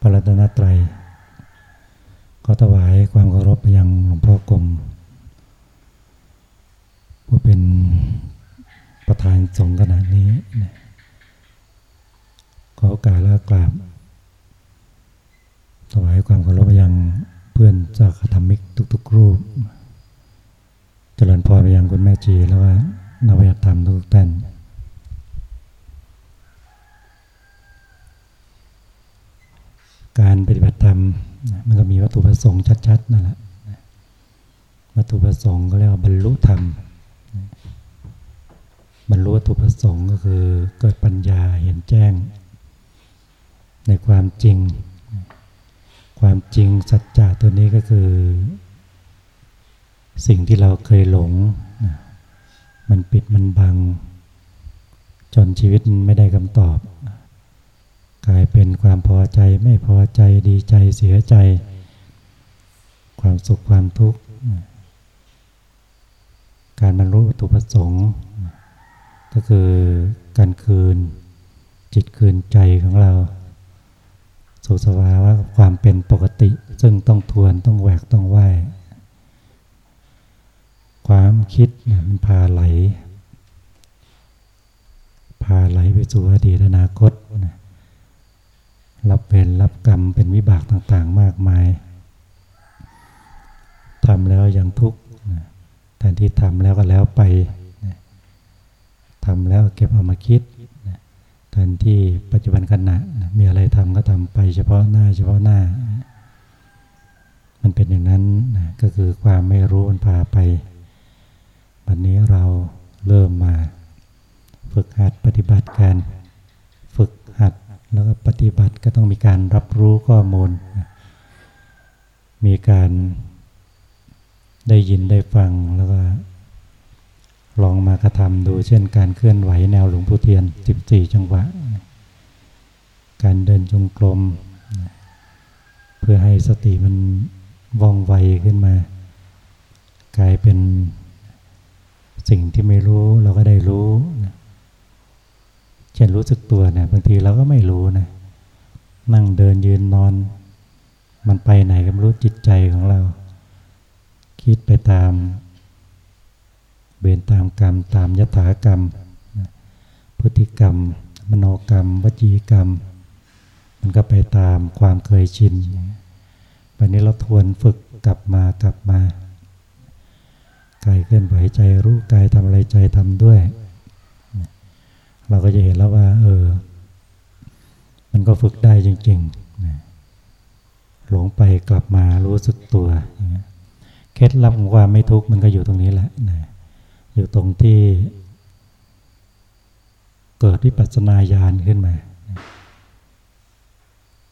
พระรัตนตรัยก็ถวายความเคารพไปยังหลวงพ่อกรมผู้เป็นประธานสงฆ์ขณะนี้ขอโอกาสแล้วกราบถวายความเคารพไปยังเพื่อนจากธรรมิกทุก ๆ รูป เจริญพรไปยังคุณแม่จีแล้วว่านวัตธรรมทุกท่าน การปฏิบัติธรรมมันก็มีวัตถุประสงค์ชัดๆนั่นแหละวัตถุประสงค์ก็เรียกว่าบรรลุธรรมบรรลุวัตถุประสงค์ก็คือเกิดปัญญาเห็นแจ้ง ในความจริง ความจริงสัจจะตัวนี้ก็คือ สิ่งที่เราเคยหลง มันปิดมันบัง จนชีวิตไม่ได้คำตอบกลายเป็นความ พอใจไม่พอใจดีใจเสียใจ ความสุขความทุกข์การบรรลุวัตถุประสงค์ ก็คือการคืน จิตคืนใจของเราสู่สภาวะความเป็นปกติ ซึ่งต้องทวนต้องแหวกต้องไหวความคิดมันพาไหล พาไหลไปสู่อดีตอนาคตนะ รับเวรรับกรรมเป็นวิบากต่างๆ มากมายทำแล้วยังทุกข์แทนที่ทำแล้วก็แล้วไปทำแล้วเก็บเอามาคิดแทนที่ปัจจุบันขณะมีอะไรทำก็ทำไปเฉพาะหน้าเฉพาะหน้า มันเป็นอย่างนั้นก็คือความไม่รู้มันพาไป วันนี้เราเริ่มมา ฝึกหัดปฏิบัติการ ฝึกหัด แล้วก็ปฏิบัติก็ต้องมีการรับรู้ข้อมูล มีการได้ยินได้ฟังแล้วก็ลองมากระทำดูเช่นการเคลื่อนไหวแนวหลวงพุเทียน 14 จังหวะ การเดินจงกรมเพื่อให้สติมันว่องไวขึ้นมา กลายเป็นสิ่งที่ไม่รู้เราก็ได้รู้นะ ช่นรู้สึกตัวเนี่ยบางทีเราก็ไม่รู้นะนั่งเดินยืนนอน มันไปไหนก็ไม่รู้จิตใจของเรา คิดไปตามเบนตามกรรม ตามยถากรรม พฤติกรรม มโนกรรม วจีกรรม มันก็ไปตามความเคยชินวันนี้เราทวนฝึกกลับมากลับมากายเคลื่อนไหวใจรู้กายทำอะไรใจทำด้วย เราก็จะเห็นแล้วว่า เออ มันก็ฝึกได้จริงๆนะหลงไปกลับมารู้สึกตัวเคล็ดลับของความไม่ทุกข์มันก็อยู่ตรงนี้แหละนะอยู่ตรงที่ เกิดวิปัสสนาญาณขึ้นมา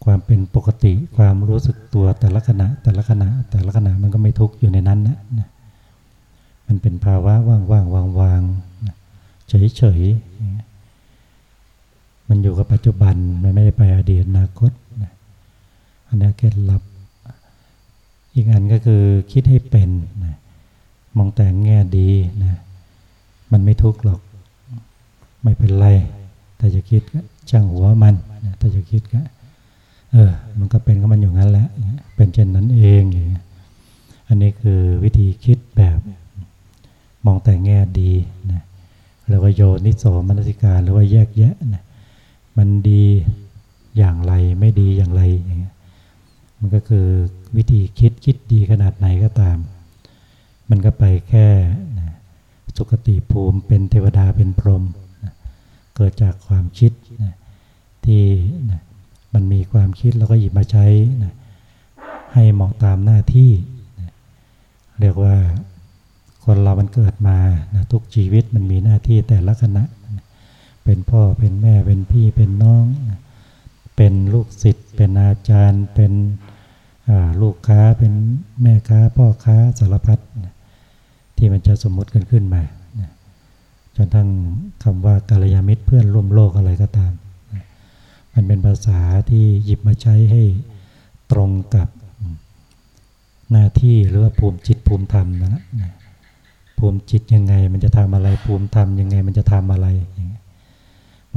ความเป็นปกติความรู้สึกตัวแต่ละขณะแต่ละขณะแต่ละขณะมันก็ไม่ทุกข์อยู่ในนั้นนะนะมันเป็นภาวะว่างๆวางๆเฉยๆ มันอยู่กับปัจจุบัน มันไม่ได้ไปอดีตอนาคตอันนี้เคล็ดลับ อีกอันก็คือคิดให้เป็นนะมองแต่งแง่ดีนะมันไม่ทุกข์หรอก ไม่เป็นไร แต่จะคิดก็ช่างหัวมันนะถ้าจะคิดก็เออ มันก็เป็นก็มันอยู่งั้นแหละ เป็นเช่นนั้นเองอย่างเงี้ยอันนี้คือวิธีคิดแบบมองแต่แง่ดีนะแล้วก็โยนิโสมนสิการหรือว่าแยกแยะนะ มันดีอย่างไรไม่ดีอย่างไรอย่างเงี้ยมันก็คือวิธีคิดคิดดีขนาดไหนก็ตาม มันก็ไปแค่สุคติภูมิเป็นเทวดาเป็นพรหมเกิดจากความคิดที่มันมีความคิดแล้วก็หยิบมาใช้ให้เหมาะตามหน้าที่เรียกว่าคนเรามันเกิดมาทุกชีวิตมันมีหน้าที่แต่ละขณะ เป็นพ่อเป็นแม่เป็นพี่เป็นน้อง เป็นลูกศิษย์เป็นอาจารย์ เป็นลูกค้าเป็นแม่ค้าพ่อค้าสารพัดที่มันจะสมมติกันขึ้นมาจนทั้งคำว่ากาลยามิตรเพื่อนร่วมโลกอะไรก็ตาม มันเป็นภาษาที่หยิบมาใช้ให้ตรงกับหน้าที่หรือว่าภูมิจิตภูมิธรรมนะภูมิจิตยังไงมันจะทำอะไรภูมิธรรมยังไงมันจะทำอะไร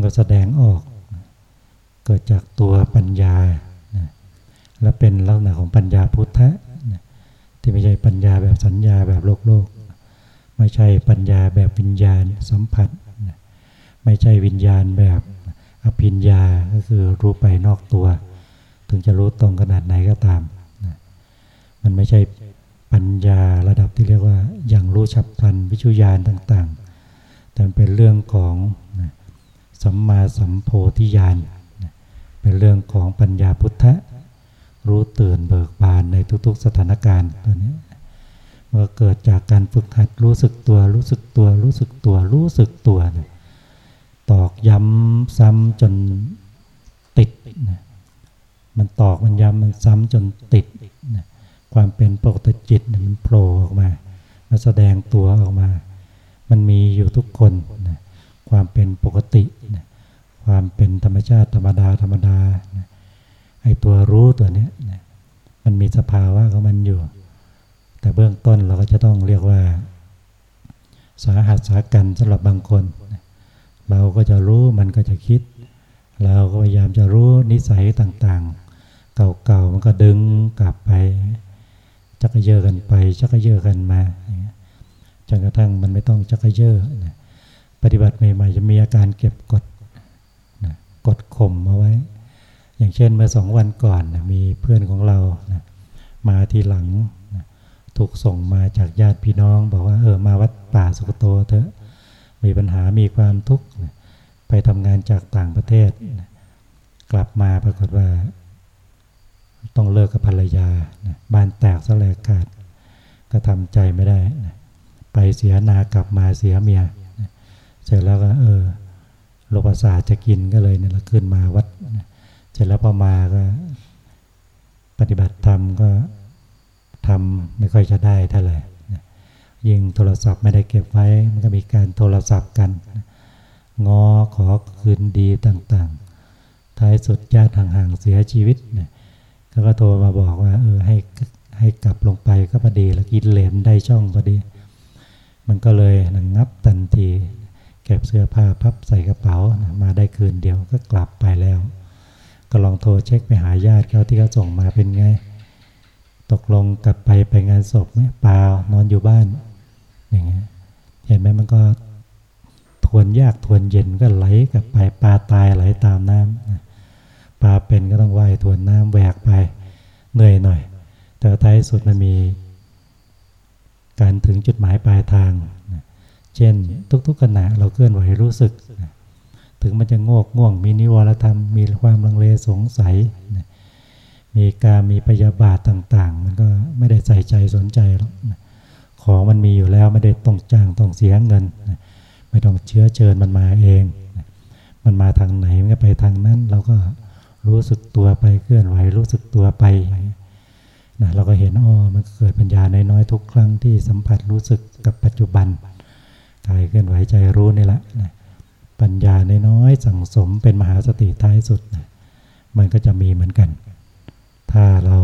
ก็แสดงออก เกิดจากตัวปัญญา และเป็นลักษณะของปัญญาพุทธะที่ไม่ใช่ปัญญาแบบสัญญาแบบโลกโลก ไม่ใช่ปัญญาแบบวิญญาณสัมผัส ไม่ใช่วิญญาณแบบอภิญญา ก็คือรู้ไปนอกตัว ถึงจะรู้ตรงขนาดไหนก็ตาม มันไม่ใช่ปัญญาระดับที่เรียกว่าอย่างรู้ฉับพลันวิจุญาณต่างๆ แต่เป็นเรื่องของ สัมมาสัมโพธิญาณเป็นเรื่องของปัญญาพุทธะ รู้ตื่นเบิกบานในทุกๆสถานการณ์ตัวนี้มันก็เกิดจากการฝึกหัดรู้สึกตัว รู้สึกตัว รู้สึกตัว รู้สึกตัวนะตอกย้ำซ้ำจนติดนะมันตอกมันย้ำมันซ้ำจนติดนะความเป็นปกติจิตมันโผล่ออกมามาแสดงตัวออกมา มันมีอยู่ทุกคนนะความเป็นปกติ ชาติธรรมดาธรรมดานะไอ้ตัวรู้ตัวนี้นะมันมีสภาวะของมันอยู่ แต่เบื้องต้นเราก็จะต้องเรียกว่า สาหัสสากันสำหรับบางคน เราก็จะรู้มันก็จะคิด เราก็พยายามจะรู้นิสัยต่างๆ เก่าๆมันก็ดึงกลับไปชักเยอะกันไปชักเยอะกันมาจนกระทั่งมันไม่ต้องชักเยอะปฏิบัติใหม่ๆจะมีอาการเก็บกด กดข่มเอาไว้ อย่างเช่นเมื่อสองวันก่อนนะมีเพื่อนของเรานะมาทีหลังนะถูกส่งมาจากญาติพี่น้อง บอกว่าเออมาวัดป่าสุกโตเถอะมีปัญหามีความทุกข์นะไปทำงานจากต่างประเทศนะกลับมาปรากฏว่า ต้องเลิกกับภรรยานะบ้านแตกสลายกาดก็ทำใจไม่ได้นะไปเสียนากลับมาเสียเมียนะเสร็จแล้วก็เออ โลภศาสตร์จะกินก็เลยเนี่ยเราขึ้นมาวัดเสร็จแล้วพอมาก็ปฏิบัติธรรมก็ทำไม่ค่อยจะได้เท่าไหร่ยิ่งโทรศัพท์ไม่ได้เก็บไว้ มันก็มีการโทรศัพท์กัน งอขอคืนดีต่างๆ ท้ายสุดญาติห่างๆเสียชีวิตเนี่ยก็โทรมาบอกว่าเออให้ให้กลับลงไปก็พอดีแล้วกินเหลมได้ช่องพอดี มันก็เลยนังงับทันที ก็บเสื้อผ้าพับใส่กระเป๋ามาได้คืนเดียวก็กลับไปแล้ว ก็ลองโทรเช็คไปหาญาติเขาที่เขาส่งมาเป็นไง ตกลงกลับไปไปงานศพไหมเปล่านอนอยู่บ้าน อย่างเงี้ยเห็นไหมมันก็ทวนยากทวนเย็นก็ไหลกลับไปปลาตายไหลตามน้ำปลาเป็นก็ต้องว่ายทวนน้ำแหวกไปเหนื่อยหน่อย แต่ท้ายสุดมันมี การถึงจุดหมายปลายทาง เช่น ทุกๆขณะเราเคลื่อนไหวรู้สึก ถึงมันจะโงกง่วง มีนิวรธรรม มีความลังเลสงสัย มีการมีพยาบาทต่างๆ มันก็ไม่ได้ใส่ใจสนใจหรอกของมันมีอยู่แล้วไม่ได้ต้องจ้างต้องเสียเงิน ไม่ต้องเชื้อเชิญมันมาเอง มันมาทางไหนมันก็ไปทางนั้นเราก็รู้สึกตัวไปเคลื่อนไหวรู้สึกตัวไปนะเราก็เห็นอ๋อมันเกิดปัญญาในน้อยทุกครั้งที่สัมผัสรู้สึกกับปัจจุบัน กายเคลื่อนไหวใจรู้นี่แหละนะปัญญาในน้อยสั่งสมเป็นมหาสติท้ายสุดนะมันก็จะมีเหมือนกัน ถ้าเรา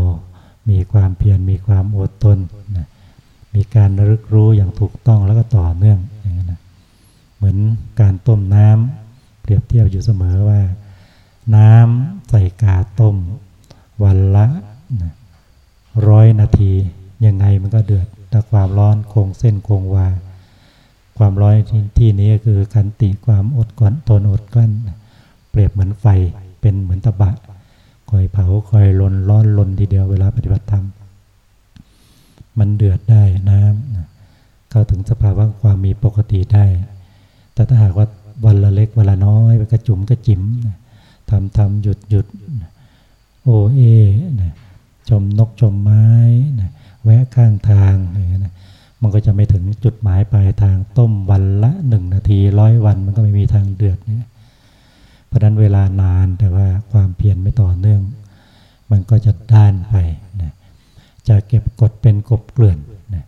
มีความเพียรมีความอดทนนะมีการรึกรู้อย่างถูกต้องแล้วก็ต่อเนื่องอย่างนี้นะเหมือนการต้มน้ำเปรียบเทียบอยู่เสมอว่า น้ำใส่กาต้ม วันละนะร้อยนาทียังไงมันก็เดือดแต่ความร้อนคงเส้นคงวา ความร้อนที่นี้ก็คือคันติความอดกลั้นทนอดกลั้น เปรียบเหมือนไฟเป็นเหมือนตะบะคอยเผาคอยลนร้อนลนทีเดียวเวลาปฏิบัติธรรมมันเดือดได้น้ำเข้าถึงสภาวะความมีปกติได้ แต่ถ้าหากว่าวันละเล็กวันละน้อยไปกระจุมกระจิ๋มทำทำหยุดหยุดโอเอชมนกชมไม้แวะข้างทางอย่างนี้นะ มันก็จะไม่ถึงจุดหมายปลายทางต้มวันละหนึ่งนาทีร้อยวันมันก็ไม่มีทางเดือดเนี่ยเพราะนั้นเวลานานแต่ว่าความเพียรไม่ต่อเนื่อง มันก็จะด้านไปนะจะเก็บกดเป็นกบเกลื่อนนะ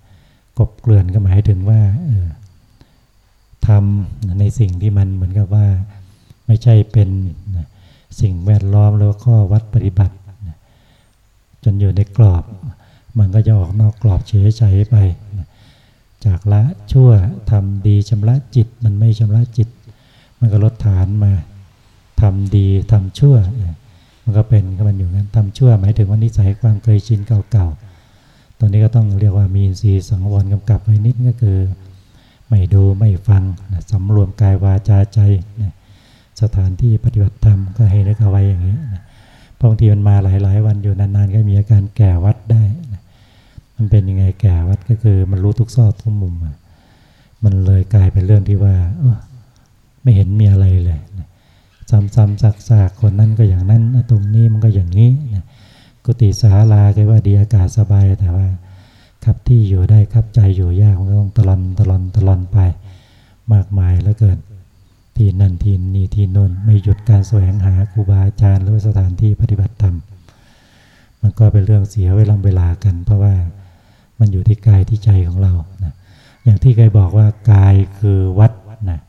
กบเกลื่อนก็หมายถึงว่าทำในสิ่งที่มันเหมือนกับว่าไม่ใช่เป็นนะสิ่งแวดล้อมแล้วข้อวัดปฏิบัตินะจนอยู่ในกรอบ มันก็จะออกนอกกรอบเฉยๆไปากละชั่วทำดีชำระจิตมันไม่ชำระจิต มันก็ลดฐานมาทำดีทำชั่ว มันก็เป็นก็มันอยู่งั้นทำชั่วหมายถึงว่านิสัยความเคยชินเก่าๆ ตอนนี้ก็ต้องเรียกว่ามีอินทรีสังวรกำกับไว้นิดก็คือ ไม่ดูไม่ฟังนะสำรวมกายวาจาใจนะสถานที่ปฏิบัติธรรมก็ให้นึกเอาไว้อย่างนี้นะบางทีมันมาหลายๆ วันอยู่นานๆ ก็มีอาการแก่วัดได้นะ มันเป็นยังไงแก่วัดก็คือ มันรู้ทุกซอกทุกมุมมันเลยกลายเป็นเรื่องที่ว่าไม่เห็นมีอะไรเลยซ้ำๆซักๆคนนั้นก็อย่างนั้นตรงนี้มันก็อย่างนี้นะกุฏิสาลาก็ว่าดีอากาศสบายแต่ว่าขับที่อยู่ได้ขับใจอยู่ยากมันก็ต้องตลอนตลอนตลอนไป มากมายแล้วเกินที่นั่นที่นี่ที่นนไม่หยุดการแสวงหาครูบาอาจารย์หรือสถานที่ปฏิบัติธรรมมันก็เป็นเรื่องเสียเวลาเวลากัน เพราะว่า มันอยู่ที่กายที่ใจของเรานะอย่างที่เคยบอกว่ากายคือวัดนะ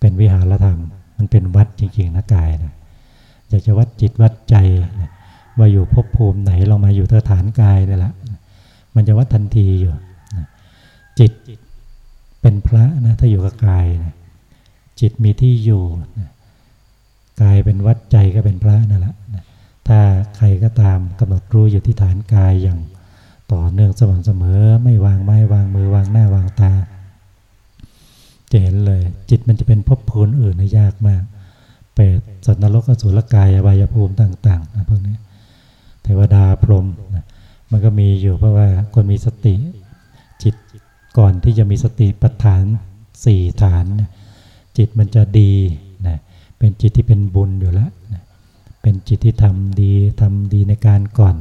เป็นวิหารธรรม มันเป็นวัดจริงๆนะกายนะอยากจะวัดจิตวัดใจนะว่าอยู่ภพภูมิไหนเรามาอยู่เท่าฐานกายนี่แหละมันจะวัดทันทีอยู่นะจิตเป็นพระนะถ้าอยู่กับกายนะจิตมีที่อยู่นะกายเป็นวัดใจก็เป็นพระนั่นแหละนะถ้าใครก็ตามกำหนดรู้อยู่ที่ฐานกายอย่าง ต่อเนื่องสม่ำเสมอ ไม่วางไม้วางมือวางหน้าวางตา จะเห็นเลย จิตมันจะเป็นภพภูมิอื่นยากมากเปรตสัตว์นรกอสุรกายอบายภูมิต่างๆนะพวกนี้เทวดาพรหมนะมันก็มีอยู่เพราะว่าคนมีสติจิตก่อนที่จะมีสติปัฏฐานสี่ฐานนะจิตมันจะดีนะเป็นจิตที่เป็นบุญอยู่แล้วนะเป็นจิตที่ทำดีทำดีในการก่อน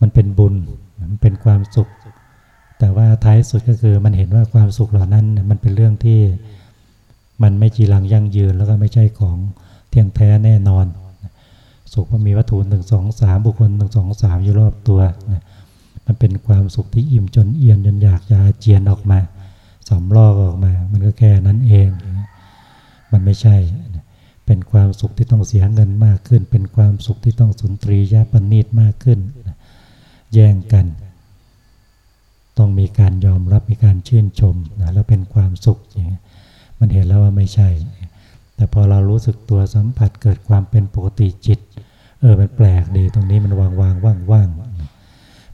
มันเป็นบุญมันเป็นความสุข แต่ว่าท้ายสุดก็คือมันเห็นว่าความสุขเหล่านั้นมันเป็นเรื่องที่มันไม่จีรังยั่งยืน แล้วก็ไม่ใช่ของเที่ยงแท้แน่นอน สุขมันมีวัตถุหนึ่งสองสามบุคคลหนึ่งสองสามอยู่รอบตัวนะมันเป็นความสุขที่อิ่มจนเอียนจนอยากจะเจียนออกมาสำลอกออกมา มันก็แค่นั้นเอง มันไม่ใช่ เป็นความสุขที่ต้องเสียเงินมากขึ้น เป็นความสุขที่ต้องสุนทรียะปณีตมากขึ้น แย่งกัน ต้องมีการยอมรับมีการชื่นชมนะแล้วเป็นความสุขอย่างนี้มันเห็นแล้วว่าไม่ใช่ แต่พอเรารู้สึกตัวสัมผัสเกิดความเป็นปกติจิต เออมันแปลกดีตรงนี้มันวางวางว่างว่าง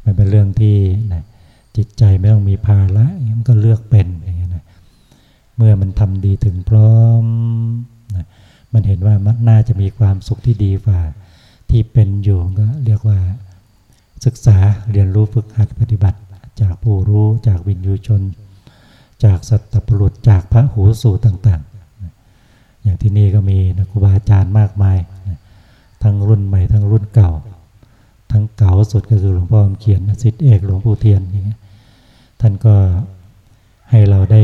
มันเป็นเรื่องที่นะจิตใจไม่ต้องมีภาระมันก็เลือกเป็นอย่างนี้นะเมื่อมันทำดีถึงพร้อมนะมันเห็นว่ามันน่าจะมีความสุขที่ดีกว่า ที่เป็นอยู่ก็เรียกว่า ศึกษาเรียนรู้ฝึกหัดปฏิบัติ จากผู้รู้จากวิญญูชน จากสัตตปรุษจากพระหูสูตรต่าง ๆ อย่างที่นี่ก็มีนะครูบาอาจารย์มากมาย ทั้งรุ่นใหม่ทั้งรุ่นเก่า ทั้งเก่าสุดก็คือหลวงพ่อเขียนสิทธิเอกหลวงปู่เทียนอย่างนี้ท่านก็ให้เราได้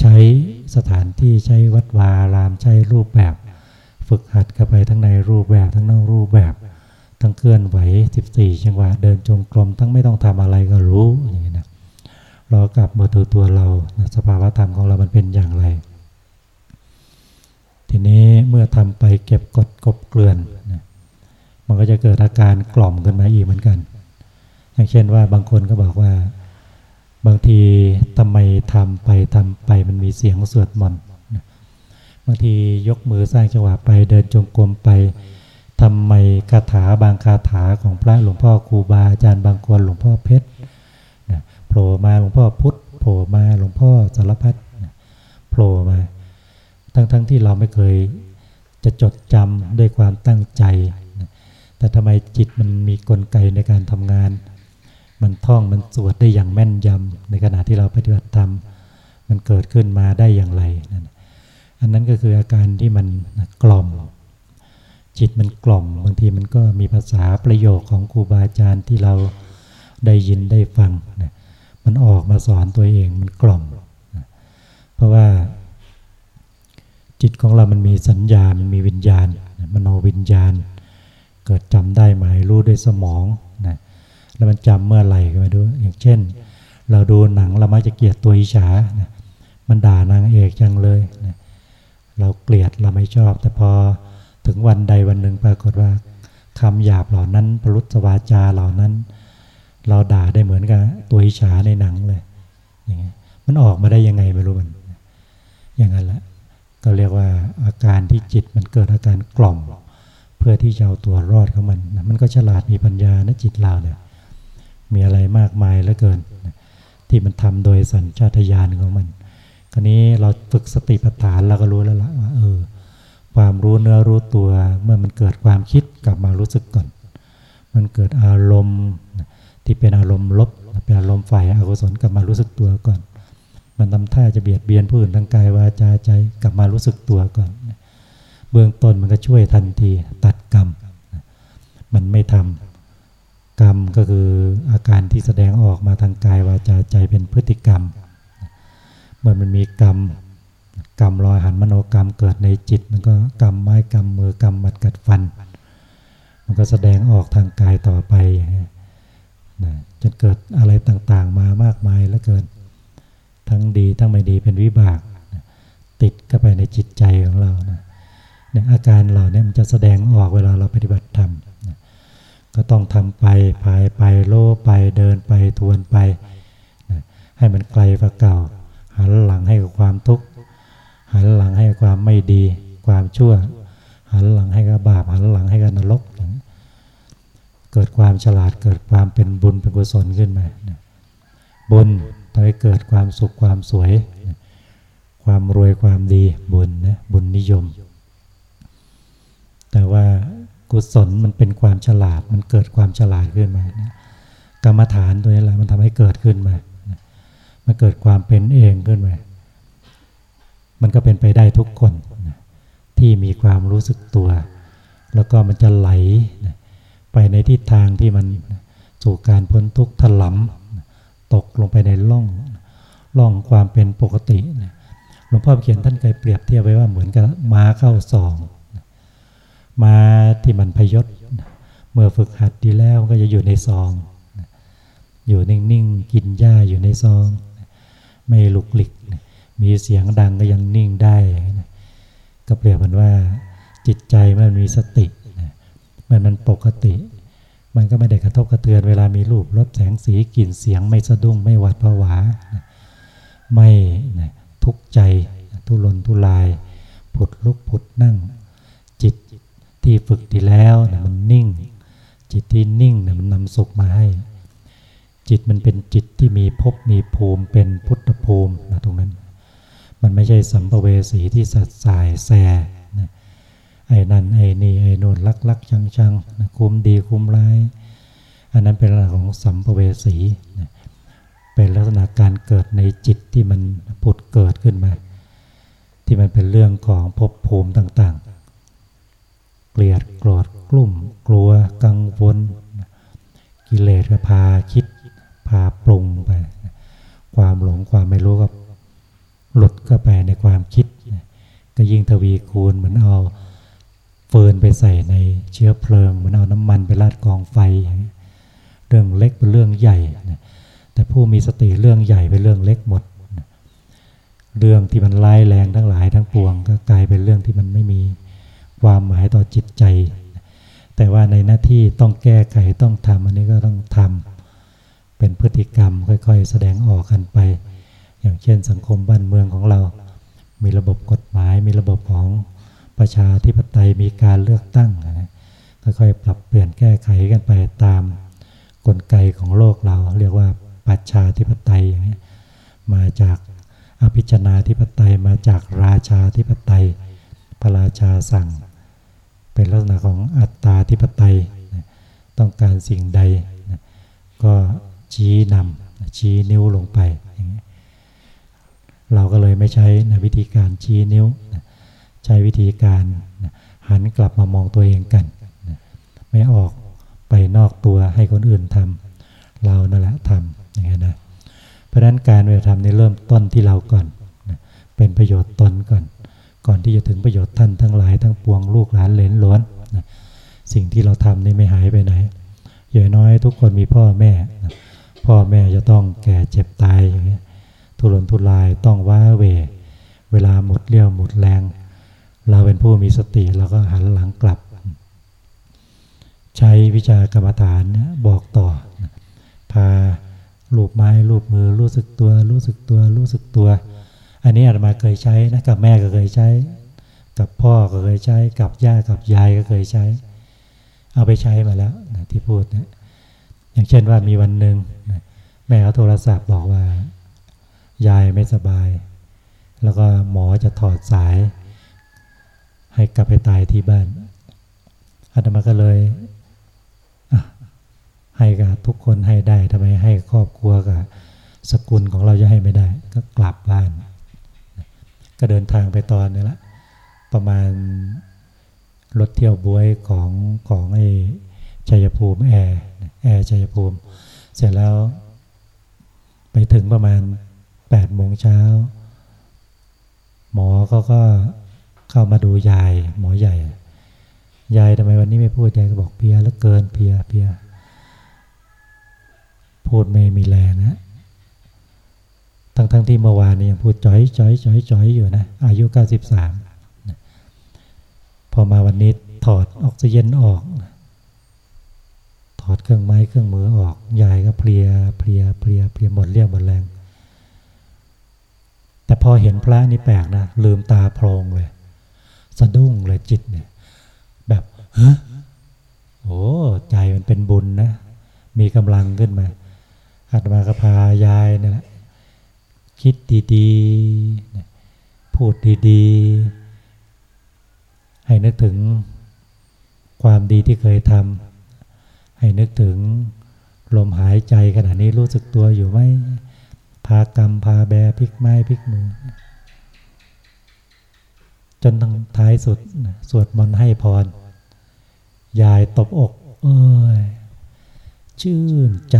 ใช้สถานที่ใช้วัดวารามใช้รูปแบบ ฝึกหัดกันไปทั้งในรูปแบบทั้งนอกรูปแบบ ทั้งเคลื่อนไหว 14 จังหวะ เดินจงกรมทั้งไม่ต้องทำอะไรก็รู้อย่างนี้นะเรากลับมาดูตัวเราสภาวะธรรมของเรามันเป็นอย่างไร ทีนี้เมื่อทำไปเก็บกดกบเกลื่อนนะมันก็จะเกิดอาการกล่อมขึ้นมาอีกเหมือนกัน อย่างเช่นว่าบางคนก็บอกว่า บางทีทำไมทำไปทำไปมันมีเสียงสวดมนต์บางทียกมือสร้างจังหวะไปเดินจงกรมไป ทำไมคาถาบางคาถาของพระหลวงพ่อครูบาอาจารย์บางคนหลวงพ่อเพชรโผล่มาหลวงพ่อพุทธโผล่มาหลวงพ่อสารพัดโผล่มา ทั้งๆทที่เราไม่เคยจะจดจำด้วยความตั้งใจแต่ทำไมจิตมันมีกลไกในการทำงาน มันท่องมันสวดได้อย่างแม่นยำในขณะที่เราปฏิบัติธรรมมันเกิดขึ้นมาได้อย่างไรนั่นอันนั้นก็คืออาการที่มันกล่อม จิตมันกล่อมบางทีมันก็มีภาษาประโยคของครูบาอาจารย์ที่เราได้ยินได้ฟังนะมันออกมาสอนตัวเองมันกล่อมนะเพราะว่าจิตของเรามันมีสัญญา มันมีวิญญาณมโนวิญญาณ เกิดจำได้หมายรู้ด้วยสมองนะแล้วมันจำเมื่อไหร่ก็ไม่รู้อย่างเช่น เราดูหนังเรามักจะเกลียดตัวอิจฉานะมันด่านางเอกจังเลยนะเราเกลียดเราไม่ชอบแต่พอ ถึงวันใดวันหนึ่งปรากฏว่าคำหยาบเหล่านั้นปรุษวาจาเหล่านั้น เราด่าได้เหมือนกับตัวอิจฉาในหนังเลยอย่างเงี้ยมันออกมาได้ยังไงไม่รู้มัน อย่างนั้นแหละก็เรียกว่าอาการที่จิตมันเกิดอาการกล่อม เพื่อที่จะเอาตัวรอดของมันมันก็ฉลาดมีปัญญานะจิตเราเนี่ยมีอะไรมากมายเหลือเกิน ที่มันทำโดยสัญชาตญาณของมันคราวนี้เราฝึกสติปัฏฐานเราก็รู้แล้วละว่าเออ ความรู้เนื้อรู้ตัว เมื่อมันเกิดความคิดกลับมารู้สึกก่อน มันเกิดอารมณ์ที่เป็นอารมณ์ลบเป็นอารมณ์ฝ่ายอกุศลกลับมารู้สึกตัวก่อน มันทำท่าจะเบียดเบียนผู้อื่นทางกายวาจาใจกลับมารู้สึกตัวก่อน เบื้องต้นมันก็ช่วยทันทีตัดกรรม มันไม่ทำกรรมก็คืออาการที่แสดงออกมาทางกายวาจาใจเป็นพฤติกรรมเมื่อมันมีกรรม กรรมรอยหันมโนกรรมเกิดในจิต มันก็กรรมไม้กรรมมือกรรมมัดกัดฟัน มันก็แสดงออกทางกายต่อไปนะจนเกิดอะไรต่างๆ มามากมายแล้วเกิน ทั้งดีทั้งไม่ดีเป็นวิบากนะติดเข้าไปในจิตใจของเรานะเนี่ยอาการเหล่านี้มันจะแสดงออกเวลาเราปฏิบัติธรรมนะก็ต้องทำไปพายไปโล่ไปเดินไปทวนไปนะให้มันไกลกว่าเก่าหันหลังให้กับความทุกข์ หันหลังให้ความไม่ดี ความชั่ว หันหลังให้กับบาปหันหลังให้กับนรกเกิดความฉลาดเกิดความเป็นบุญเป็นกุศลขึ้นมาบุญทำให้เกิดความสุขความสวย ความรวยความดีบุญนะบุญนิยม แต่ว่ากุศลมันเป็นความฉลาดมันเกิดความฉลาดขึ้นมากรรมฐานตัวนี้แหละมันทำให้เกิดขึ้นมามันเกิดความเป็นเองขึ้นมา มันก็เป็นไปได้ทุกคนนะที่มีความรู้สึกตัว แล้วก็มันจะไหลนะไปในทิศทางที่มันสู่การพ้นทุกข์ถลำตกลงไปในล่องล่องความเป็นปกตินะหลวงพ่อเขียนท่านเคยเปรียบเทียบไว้ว่าเหมือนกับม้าเข้าซองม้าที่มันพยศเมื่อฝึกหัดดีแล้วก็จะอยู่ในซองอยู่นิ่งๆกินหญ้าอยู่ในซอง ไม่ลุกหลิก มีเสียงดังก็ยังนิ่งได้ก็เปรียบเหมือนว่าจิตใจมันมีสติมันมันปกติ มันก็ไม่ได้กระทบกระเทือนเวลามีรูปรสแสงสีกลิ่นเสียงไม่สะดุ้งไม่หวัดผวาไม่ทุกข์ใจทุรนทุราย ผุดลุกผุดนั่ง จิตที่ฝึกดีแล้วนะมันนิ่ง จิตที่นิ่งนะมันนำสุขมาให้ จิตมันเป็นจิตที่มีภพมีภูมิเป็นพุทธภูมินะตรงนั้น มันไม่ใช่สัมภเวสีที่สัดสายแสนะไอ้นั่นไอ้นี่ไอ้นู่นลักลักชังชังนะคุ้มดีคุ้มร้าย อันนั้นเป็นลักษณะของสัมภเวสีนะเป็นลักษณะการเกิดในจิตที่มันผุดเกิดขึ้นมา ที่มันเป็นเรื่องของภพภูมิต่างๆ เกลียดโกรธกลุ่ม กลัวกังวลกิเลสก็พาคิดพาปรุงไป ความหลงความไม่รู้ก็ หลุดเข้าไปในความคิด ก็ยิ่งทวีคูณเหมือนเอาเฟินไปใส่ในเชื้อเพลิง เหมือนเอาน้ำมันไปราดกองไฟ เรื่องเล็กเป็นเรื่องใหญ่ แต่ผู้มีสติเรื่องใหญ่เป็นเรื่องเล็กหมด เรื่องที่มันร้ายแรงทั้งหลายทั้งปวง ก็กลายเป็นเรื่องที่มันไม่มีความหมายต่อจิตใจ แต่ว่าในหน้าที่ต้องแก้ไขต้องทำอันนี้ก็ต้องทำเป็นพฤติกรรมค่อย ๆ แสดงออกกันไป อย่างเช่นสังคมบ้านเมืองของเรา มีระบบกฎหมาย มีระบบของประชาธิปไตย มีการเลือกตั้งนะค่อยๆ ปรับเปลี่ยนแก้ไขกันไปตามกลไกของโลกเรา เรียกว่าปัจชาธิปไตยอย่างนี้มาจากอภิชนาธิปไตย มาจากราชาธิปไตย พระราชาสั่ง เป็นลักษณะของอัตตาธิปไตย ต้องการสิ่งใดก็ชี้นำชี้นิ้วลงไป เราก็เลยไม่ใช้วิธีการชี้นิ้วใช้วิธีการหันกลับมามองตัวเองกันไม่ออกไปนอกตัวให้คนอื่นทำเรานั่นแหละทำอย่างนี้นะเพราะฉะนั้นการปฏิธรรมในเริ่มต้นที่เราก่อนนะเป็นประโยชน์ตนก่อน ก่อนที่จะถึงประโยชน์ท่านทั้งหลายทั้งปวงลูกหลานเหลนล้วนนะสิ่งที่เราทำนี่ไม่หายไปไหนอย่างน้อยทุกคนมีพ่อแม่นะพ่อแม่จะต้องแก่เจ็บตายอย่างนี้ ทุรนทุรายต้องว้าเวเวลาหมดเรี่ยวหมดแรง เราเป็นผู้มีสติเราก็หันหลังกลับ ใช้วิชากรรมฐานบอกต่อ พาลูบไม้ลูบมือรู้สึกตัว รู้สึกตัว รู้สึกตัว อันนี้อาตมาเคยใช้นะกับแม่ก็เคยใช้ กับพ่อก็เคยใช้ กับย่ากับยายก็เคยใช้ เอาไปใช้มาแล้วนะที่พูดนะอย่างเช่นว่ามีวันหนึ่งนะแม่เขาโทรศัพท์บอกว่า ยายไม่สบาย แล้วก็หมอจะถอดสาย ให้กลับไปตายที่บ้านอาตมาก็เลยให้กับทุกคนให้ได้ทำไมให้ครอบครัวกับสกุลของเราจะให้ไม่ได้ ก็กลับบ้าน ก็เดินทางไปตอนนี้ละประมาณรถเที่ยวบวยของของไอ้ชัยภูมิแอร์แอร์ชัยภูมิ เสร็จแล้ว ไปถึงประมาณ แปดโมงเช้า หมอเขาก็เข้ามาดูยาย หมอใหญ่ ยายทำไมวันนี้ไม่พูดยายก็บอกเพลียเหลือเกินเพลียเพลียพูดไม่มีแรงนะทั้งทั้งที่เมื่อวานนี้ยังพูดจ้อยจ้อยจ้อยจ้อยอยู่นะ อายุเก้าสิบสามพอมาวันนี้ถอดออกซิเจนออก ถอดเครื่องไม้เครื่องมือออก ยายก็เพลียเพลียเพลียเพลียหมดเรี่ยวหมดแรง แต่พอเห็นพระนี่แปลกนะลืมตาโพลงเลย สะดุ้งเลยจิตเนี่ย แบบฮะโอ้ใจมันเป็นบุญนะ มีกำลังขึ้นมาอาตมากระพายายนี่แหละคิดดีๆ พูดดีๆ ให้นึกถึงความดีที่เคยทำให้นึกถึงลมหายใจขณะนี้รู้สึกตัวอยู่ไหม พากรรมพาแบพลิกไม้พลิกมือ จนทั้งท้ายสุด สวดมนต์ให้พร ยายตบอก เอ้ย ชื่นใจ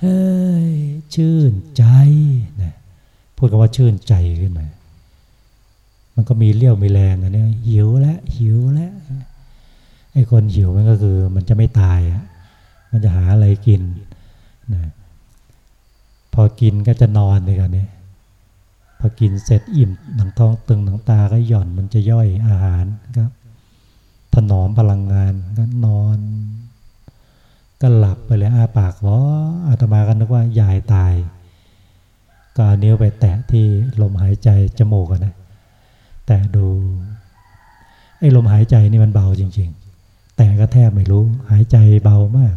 เฮ้ย ชื่นใจนะพูดคำว่าชื่นใจขึ้นมา มันก็มีเลี้ยวมีแรงอันนี้หิวแล้วหิวแล้วไอ้คนหิวมันก็คือ มันจะไม่ตายอะ มันจะหาอะไรกินนะ พอกินก็จะนอนเลยกันนี้พอกินเสร็จอิ่มหนังท้องตึงหนังตาก็หย่อนมันจะย่อยอาหารครับถนอมพลังงานก็นอน ก็หลับไปเลยอาปากวออาตมากันนึกว่ายายตายก็เอานิ้วไปแตะที่ลมหายใจจมูกนะแต่ดูไอ้ลมหายใจนี่มันเบาจริง ๆ แต่ก็แทบไม่รู้หายใจเบามาก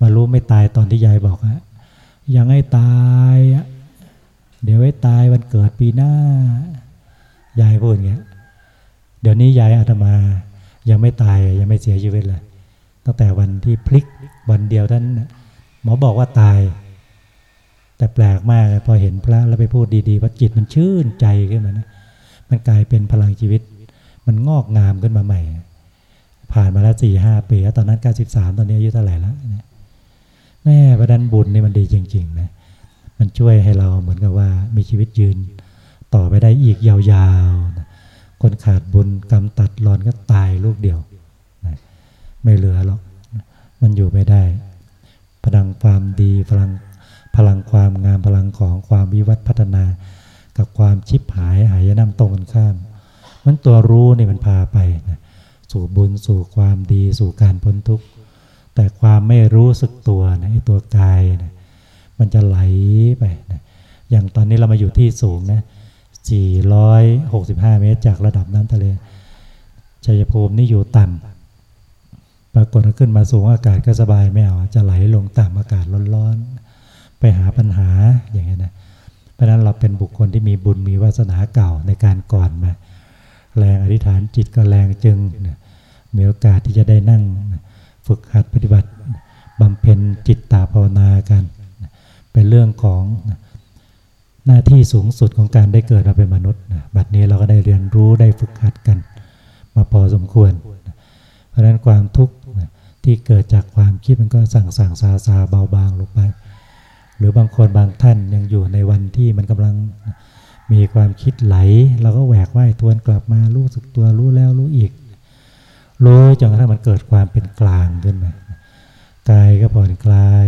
มารู้ไม่ตายตอนที่ยายบอกอะ ยังให้ตายเดี๋ยวไว้ตายวันเกิดปีหน้ายายพูดอย่างเงี้ยเดี๋ยวนี้ยายอาตมา ยังไม่ตายยังไม่เสียชีวิตเลยตั้งแต่วันที่พลิกวันเดียวท่านหมอบอกว่าตาย แต่แปลกมากพอเห็นพระแล้วไปพูดดีๆว่าจิตมันชื่นใจขึ้นมานะมันกลายเป็นพลังชีวิต มันงอกงามขึ้นมาใหม่ ผ่านมาแล้วสี่ห้าปีตอนนั้นเก้าสิบสามตอนนี้อายุเท่าไหร่แล้ว แม่ประดันบุญนี่มันดีจริงๆนะมันช่วยให้เราเหมือนกับว่ามีชีวิตยืนต่อไปได้อีกยาวๆนะคนขาดบุญกรรมตัดรอนก็ตายลูกเดียวไม่เหลือหรอกมันอยู่ไม่ได้ พลังความดีพลังพลังความงามพลังของความวิวัฒพัฒนา กับความชิบหายหายน้ำตรงกันข้าม มันตัวรู้นี่มันพาไปนะสู่บุญสู่ความดีสู่การพ้นทุกข์ แต่ความไม่รู้สึกตัวนะไอ้ตัวกายนะมันจะไหลไปนะอย่างตอนนี้เรามาอยู่ที่สูงนะ465 เมตร จากระดับน้ำทะเลชัยภูมินี่อยู่ต่ำปรากฏขึ้นมาสูงอากาศก็สบายไม่เอาจะไหลลงต่ำอากาศร้อนๆ ไปหาปัญหาอย่างนี้นะเพราะนั้นเราเป็นบุคคลที่มีบุญมีวาสนาเก่าในการก่อนมา แรงอธิษฐานจิตก็แรงจึงมีโอกาสที่จะได้นั่ง ฝึกหัดปฏิบัติบำเพ็ญจิตตาภาวนากัน เป็นเรื่องของหน้าที่สูงสุดของการได้เกิดมาเป็นมนุษย์บัดนี้เราก็ได้เรียนรู้ได้ฝึกหัดกัน มาพอสมควร เพราะนั้นความทุกข์ที่เกิดจากความคิดมันก็สั่งสั่งซาซาเบาบางลงไป หรือบางคนบางท่านยังอยู่ในวันที่มันกำลังมีความคิดไหล เราก็แหวกว่ายทวนกลับมารู้สึกตัวรู้แล้วรู้อีก รู้จนกระทั่งมันเกิดความเป็นกลางขึ้นมากายก็ผ่อนคลาย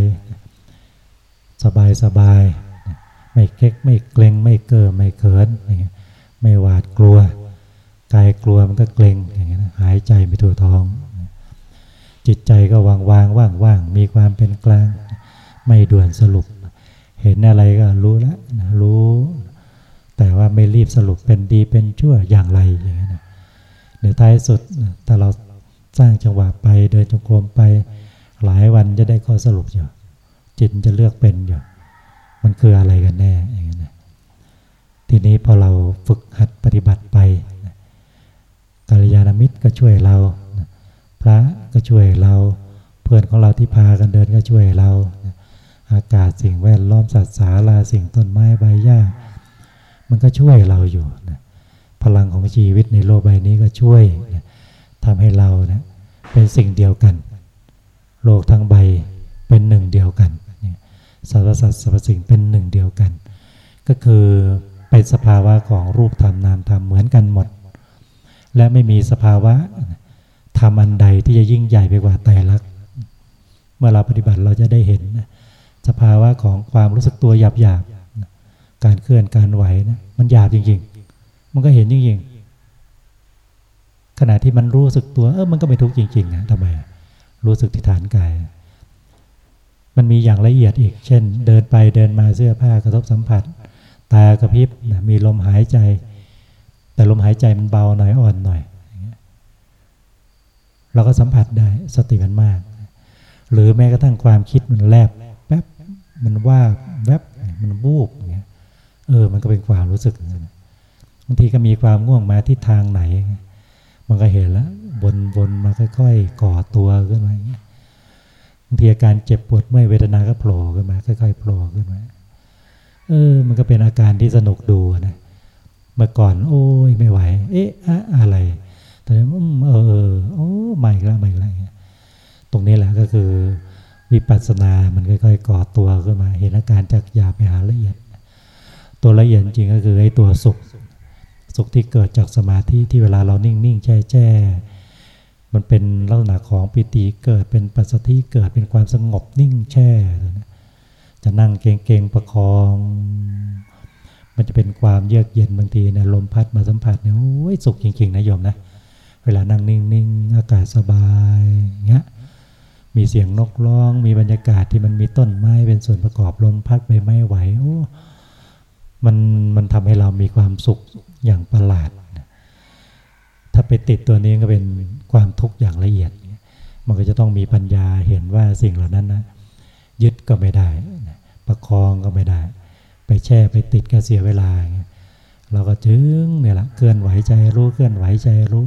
สบายสบายไม่เก๊กไม่เกรงไม่เกิมไม่เขินไม่หวาดกลัวกายกลัวมันก็เกรงอย่างนี้หายใจไม่ทั่วท้อง จิตใจก็วางวางว่างว่างมีความเป็นกลาง ไม่ด่วนสรุป เห็นอะไรก็รู้แล้วรู้ แต่ว่าไม่รีบสรุปเป็นดีเป็นชั่วอย่างไรอย่างนี้นะ เดี๋ยวท้ายสุดแต่เราสร้างจังหวะไปเดินจงกรมไปหลายวันจะได้ข้อสรุปอยู่จิตจะเลือกเป็นอยู่มันคืออะไรกันแน่อย่างนี้นะทีนี้พอเราฝึกหัดปฏิบัติไปกัลยาณมิตรก็ช่วยเรา พระก็ช่วยเรา เพื่อนของเราที่พากันเดินก็ช่วยเรา อากาศสิ่งแวดล้อมสัตว์สาราสิ่งต้นไม้ใบหญ้า มันก็ช่วยเราอยู่นะ พลังของชีวิตในโลกใบนี้ก็ช่วยนะทำให้เรานะเป็นสิ่งเดียวกัน โลกทั้งใบเป็นหนึ่งเดียวกันสรรพสัตว์สรรพสิ่งเป็นหนึ่งเดียวกัน ก็คือเป็นสภาวะของรูปธรรมนามธรรมเหมือนกันหมด และไม่มีสภาวะธรรมอันใดที่จะยิ่งใหญ่ไปกว่าไตรลักษณ์เมื่อเราปฏิบัติเราจะได้เห็น สภาวะของความรู้สึกตัวหยาบหยาบการเคลื่อนการไหวนะมันหยาบจริงๆ มันก็เห็นจริงๆขณะที่มันรู้สึกตัวเออมันก็ไม่ทุกข์จริงๆนะทำไมรู้สึกที่ฐานกาย มันมีอย่างละเอียดอีก เช่น เดินไปเดินมาเสื้อผ้ากระทบสัมผัส ตากระพริบนะมีลมหายใจ แต่ลมหายใจมันเบาหน่อยอ่อนหน่อยเราก็สัมผัสได้สติมันมาก หรือแม้กระทั่งความคิดมันแลบแป๊บมันว่าแวบมันบูบเงี้ยเออ มันก็เป็นความรู้สึก บางทีก็มีความง่วงมาที่ทางไหน มันก็เห็นแล้วบนบนมาค่อยๆก่อตัวขึ้นมาอย่างเงี้ยบางทีอาการเจ็บปวดเมื่อยเวทนาก็โผล่ขึ้นมาค่อยๆโผล่ขึ้นมาเออ มันก็เป็นอาการที่สนุกดูนะเมื่อก่อน โอ้ยไม่ไหว เอ๊ะอะอะไรแต่เออเออโอ้ใหม่แล้วใหม่แล้วตรงนี้แหละก็คือวิปัสสนา มันค่อยๆก่อตัวขึ้นมา เห็นอาการจากหยาบไปหาละเอียด ตัวละเอียดจริงก็คือไอ้ตัวสุข สุขที่เกิดจากสมาธิที่เวลาเรานิ่งๆแช่แช่มันเป็นลักษณะของปิติเกิดเป็นปัสสติเกิดเป็นความสงบนิ่งแช่จะนั่งเก่งๆประคอง มันจะเป็นความเยือกเย็นบางทีเนี่ยลมพัดมาสัมผัสเนี่ยโอ้ยสุขจริงๆนะโยมนะเวลานั่งนิ่งๆอากาศสบายเงี้ยมีเสียงนกร้อง มีบรรยากาศที่มันมีต้นไม้เป็นส่วนประกอบลมพัดไปไม่ไหวโอ้ มันมันทำให้เรามีความสุขอย่างประหลาด ถ้าไปติดตัวนี้ก็เป็นความทุกข์อย่างละเอียด มันก็จะต้องมีปัญญาเห็นว่าสิ่งเหล่านั้นนะยึดก็ไม่ได้ ประคองก็ไม่ได้ ไปแช่ไปติดก็เสียเวลา เราก็จึงเนี่ยแหละเคลื่อนไหวใจรู้เคลื่อนไหวใจรู้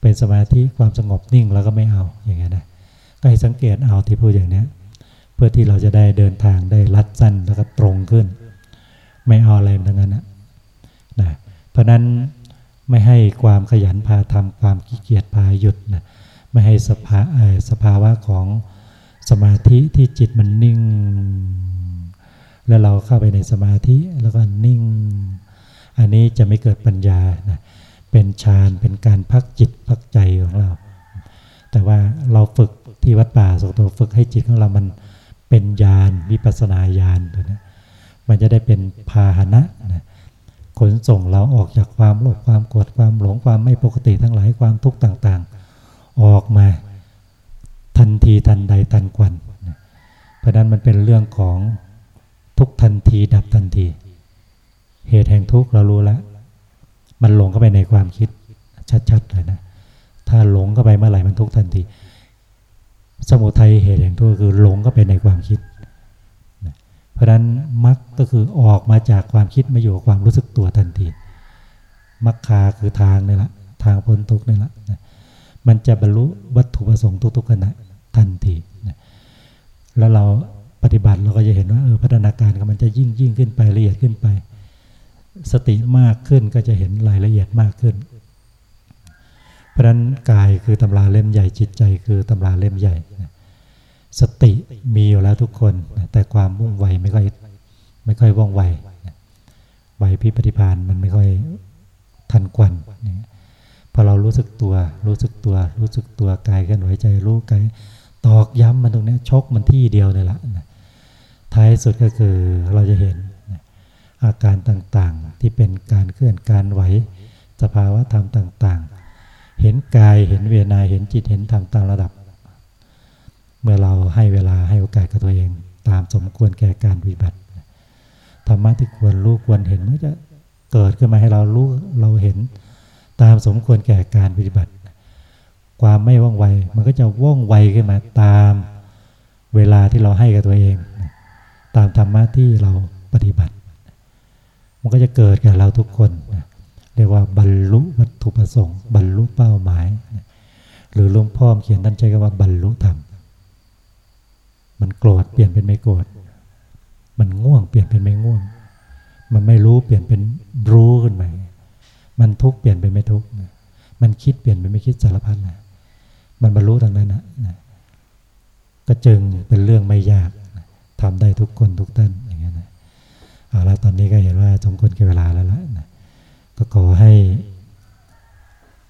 เป็นสมาธิความสงบนิ่งเราก็ไม่เอาอย่างเงี้ยนะก็ให้สังเกตเอาที่พูดอย่างนี้เพื่อที่เราจะได้เดินทางได้รัดสั้นแล้วก็ตรงขึ้น ไม่เอาอะไรทั้งนั้นนะนะเพราะนั้นไม่ให้ความขยันพาทำความขี้เกียจพาหยุดนะไม่ให้สภาสภาวะของสมาธิที่จิตมันนิ่ง แล้วเราเข้าไปในสมาธิแล้วก็นิ่ง อันนี้จะไม่เกิดปัญญานะเป็นฌานเป็นการพักจิตพักใจของเรา แต่ว่าเราฝึกที่วัดป่าสุโตฝึกให้จิตของเรามันเป็นญาณวิปัสนาญาณตัวนี้ มันจะได้เป็นพาหนะนะขนส่งเราออกจากความโลภความโกรธความหลงความไม่ปกติทั้งหลายความทุกข์ต่างๆ ออกมาทันทีทันใดทันควันนะเพราะนั้นมันเป็นเรื่องของทุกทันทีดับทันที เหตุแห่งทุกข์เรารู้แล้ว มันหลงเข้าไปในความคิดชัดๆเลยนะ ถ้าหลงเข้าไปเมื่อไหร่มันทุกทันที สมุทัยเหตุแห่งทุกข์คือหลงก็เป็นในความคิด เพราะนั้นมรรคก็คือออกมาจากความคิดมาอยู่กับความรู้สึกตัวทันทีมรรคาคือทางนี่แหละทางพ้นทุกนี่แหละมันจะบรรลุวัตถุประสงค์ทุกๆขณะทันทีแล้วเราปฏิบัติเราก็จะเห็นว่าเออพัฒนาการมันจะยิ่งยิ่งขึ้นไปละเอียดขึ้นไป สติมากขึ้นก็จะเห็นรายละเอียดมากขึ้น เพราะนั้นกายคือตำราเล่มใหญ่จิตใจคือตำราเล่มใหญ่ สติมีอยู่แล้วทุกคน แต่ความวุ่งไวไม่ค่อยไม่ค่อยว่องไวไวพิปฏิพานมันไม่ค่อยทันกวันพอเรารู้สึกตัว รู้สึกตัว รู้สึกตัวกายกันไหวใจรู้กายตอกย้ำมันตรงนี้ชกมันที่เดียวเลยละท้ายสุดก็คือเราจะเห็นอาการต่างๆที่เป็นการเคลื่อนการไหวสภาวะธรรมต่าง ๆ เห็นกายเห็นเวนาเห็นจิตเห็นธรรมตามระดับ เมื่อเราให้เวลาให้โอกาสกับตัวเอง ตามสมควรแก่การวิบัติธรรมะที่ควรรู้ควรเห็นมันจะเกิดขึ้นมาให้เรารู้เราเห็นตามสมควรแก่การปฏิบัติ ความไม่ว่องไว มันก็จะว่องไวขึ้นมาตามเวลาที่เราให้กับตัวเอง ตามธรรมะที่เราปฏิบัติ มันก็จะเกิดกับเราทุกคน เรียกว่าบรรลุวัตถุประสงค์ บรรลุเป้าหมาย หรือหลวงพ่อเขียนท่านใช้คำว่าบรรลุธรรม มันโกรธเปลี่ยนเป็นไม่โกรธ มันง่วงเปลี่ยนเป็นไม่ง่วง มันไม่รู้เปลี่ยนเป็นรู้ขึ้นมา มันทุกข์เปลี่ยนเป็นไม่ทุกข์ มันคิดเปลี่ยนเป็นไม่คิดสารพัดนะมันบรรลุทางนั้นนะก็จึงเป็นเรื่องไม่ยากทำได้ทุกคนทุกท่านอย่างนี้นะเอาละตอนนี้ก็เห็นว่าสมควรกับเวลาแล้วละนะก็ขอให้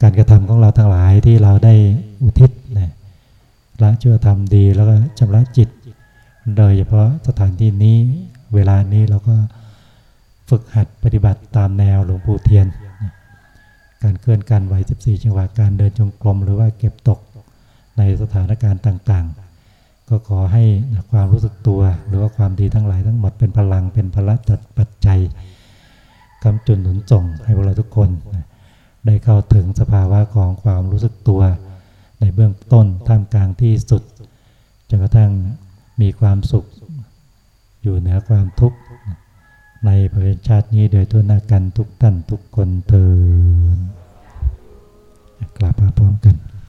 การกระทำของเราทั้งหลายที่เราได้อุทิศนะละชั่วทำดีแล้วก็ชำระจิต โดยเฉพาะสถานที่นี้เวลานี้เราก็ฝึกหัดปฏิบัติตามแนวหลวงปู่เทียน การเคลื่อนการไหว 14 จังหวะการเดินจงกรมหรือว่าเก็บตกในสถานการณ์ต่างๆ ก็ขอให้ความรู้สึกตัว หรือว่าความดีทั้งหลายทั้งหมดเป็นพลังเป็นพละจัดปัจจัยกำจุนหนุนส่งให้พวกเราทุกคน ได้เข้าถึงสภาวะของความรู้สึกตัว ในเบื้องต้นท่ามกลางที่สุดจนกระทั่ง มีความสุข อยู่เหนือความทุกข์ ในประเทศชาตินี้โดยทั่วหน้ากันทุกท่านทุกคนเถิดกลับมาพร้อมกัน